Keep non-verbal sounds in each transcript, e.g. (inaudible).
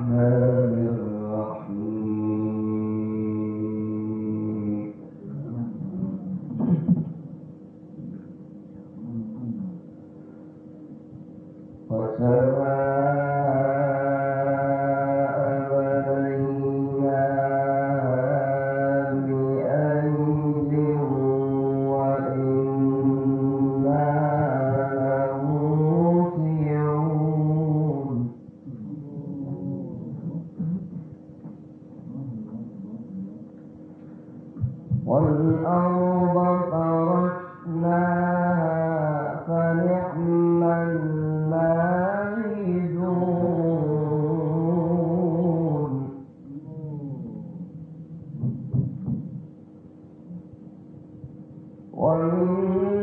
الرحمن Música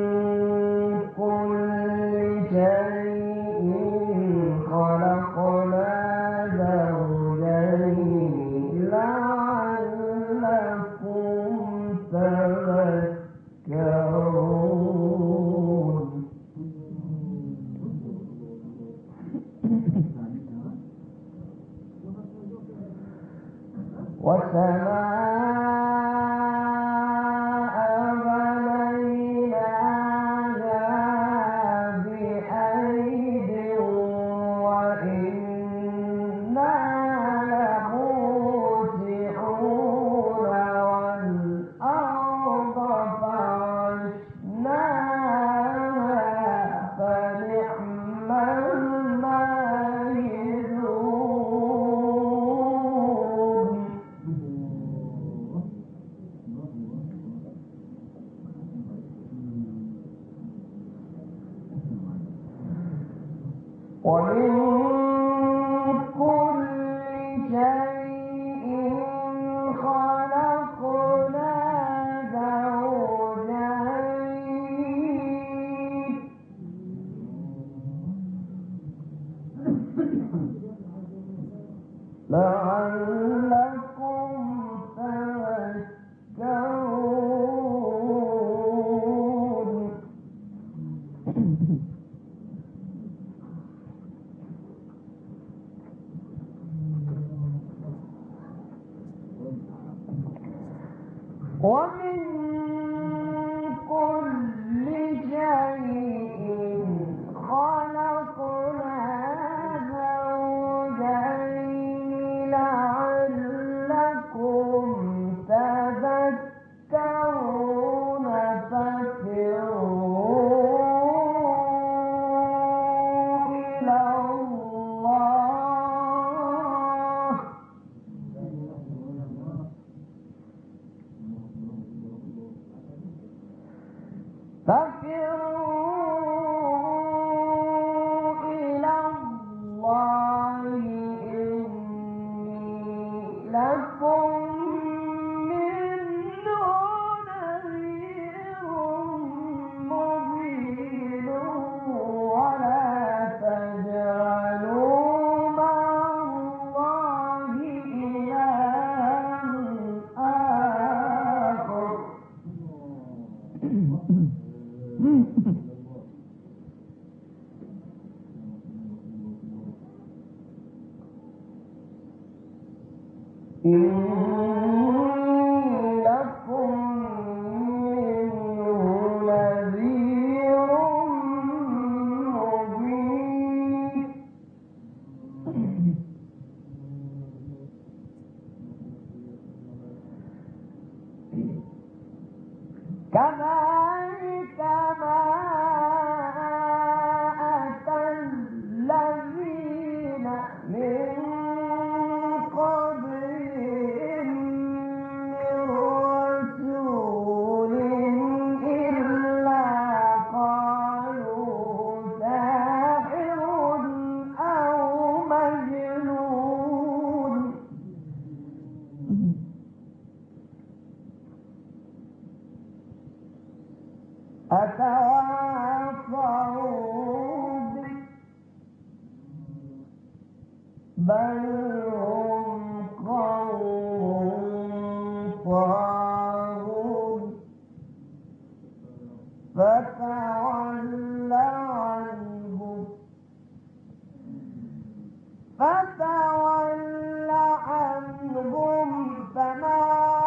لعل Tá? Canal! فتول عنهم فتول عنهم فما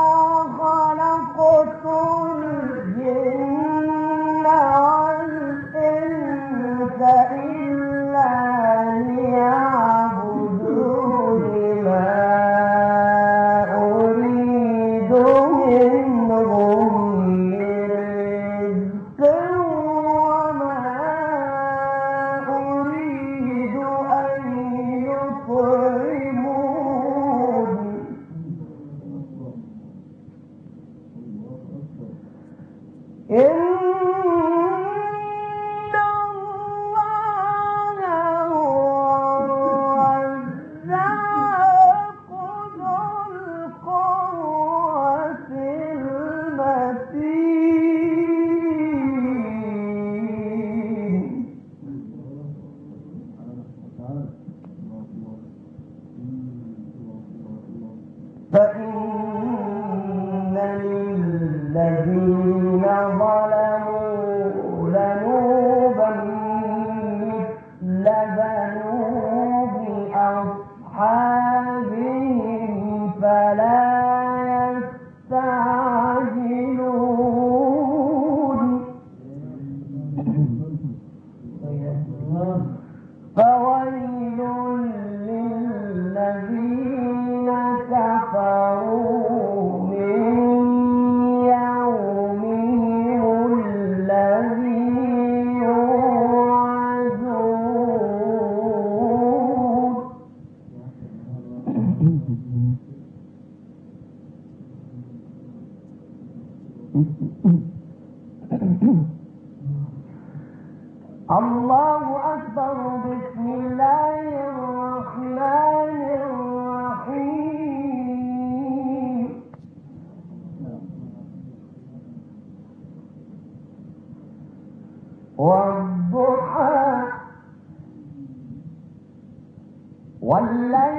(laughs) الله أكبر. بسم الله الرحمن الرحيم. والضحى والليل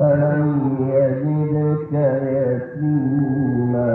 ألم يجدك يتيما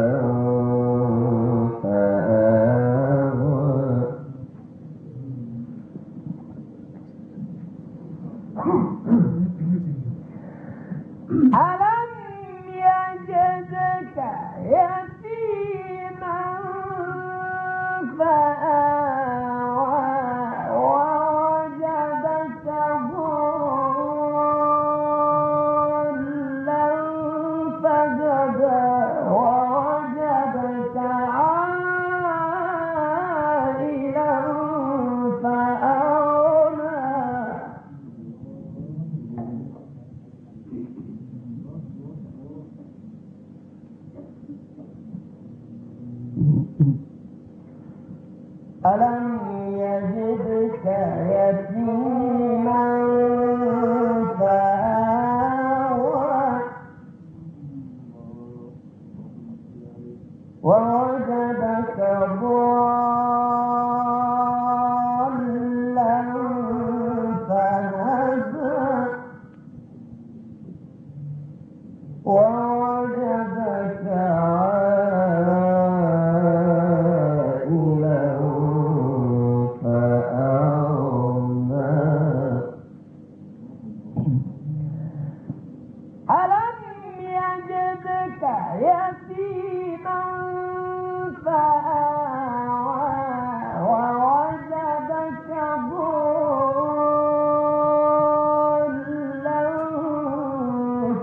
ألم يجدك يتيما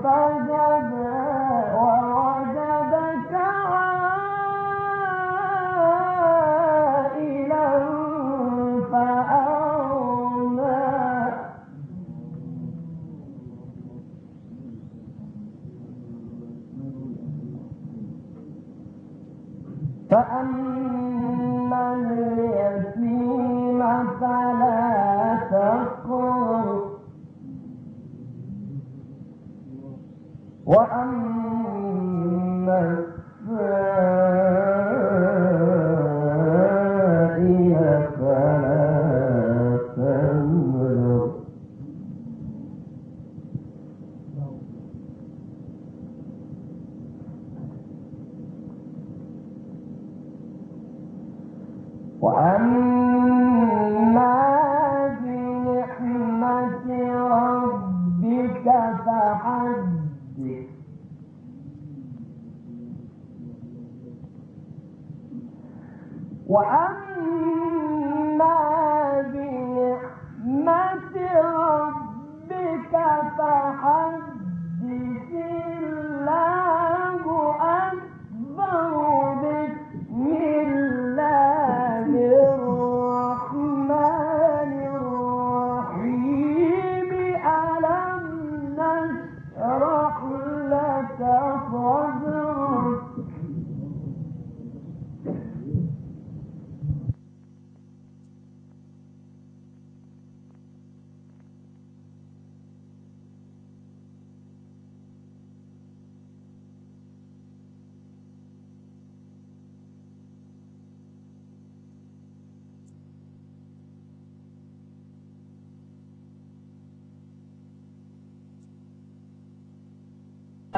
bye, bye, bye. وأما